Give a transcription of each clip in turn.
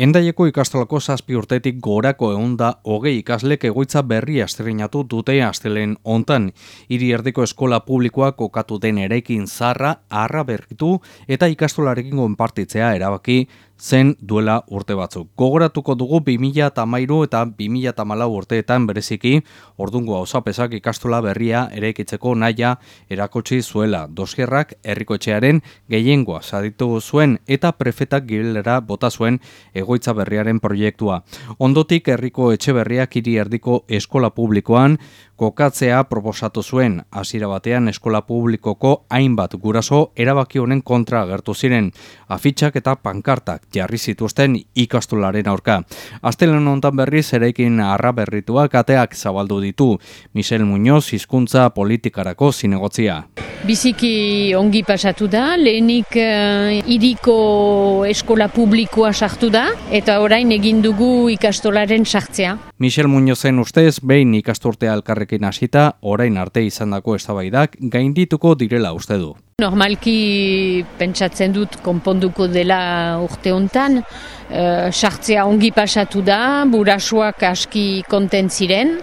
Endaieko ikastolako zazpi urtetik gorako egun da hogei ikaslek egoitza berri asterinatu dute astelen ontan. Hiri erdiko eskola publikoa kokatu den eraikin zarra, arra berritu eta ikastolarekin konpartitzea erabaki zen duela urte batzuk. Gogoratuko dugu 2000 eta mairu eta 2000 eta malau urteetan bereziki, ordungo hausapesak ikastola berria eraikitzeko naia erakotsi zuela. Dosgerrak errikoetxearen gehiengoa saditu zuen eta prefetak gilera bota zuen egoitza berriaren proiektua. Ondotik herriko etxe berriak hiri erdiko eskola publikoan kokatzea proposatu zuen. Hasiera batean eskola publikoko hainbat guraso erabaki honen kontra agertu ziren. Afitxak eta pankartak jarri zituzten ikastolaren aurka. Astelen hontan berriz erekin arra berrituak ateak zabaldu ditu. Michel Muñoz hizkuntza politikarako zinegotzia Biziki ongi pasatu da, lehenik uh, iriko eskola publikoa sartu da, eta orain egin dugu ikastolaren sartzea. Michel Muñozen ustez, behin ikasturtea elkarrekin hasita, orain arte izandako eztabaidak gaindituko direla uste du. Normalki pentsatzen dut konponduko dela urte hontan, uh, sartzea ongi pasatu da, burasuak aski kontentziren,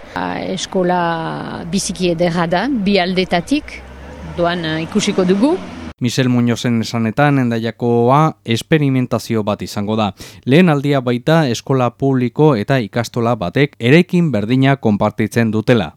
eskola biziki edera da, bi aldetatik, doan uh, ikusiko dugu. Michel Muñozen esanetan endaiakoa esperimentazio bat izango da. Lehen aldia baita eskola publiko eta ikastola batek erekin berdina konpartitzen dutela.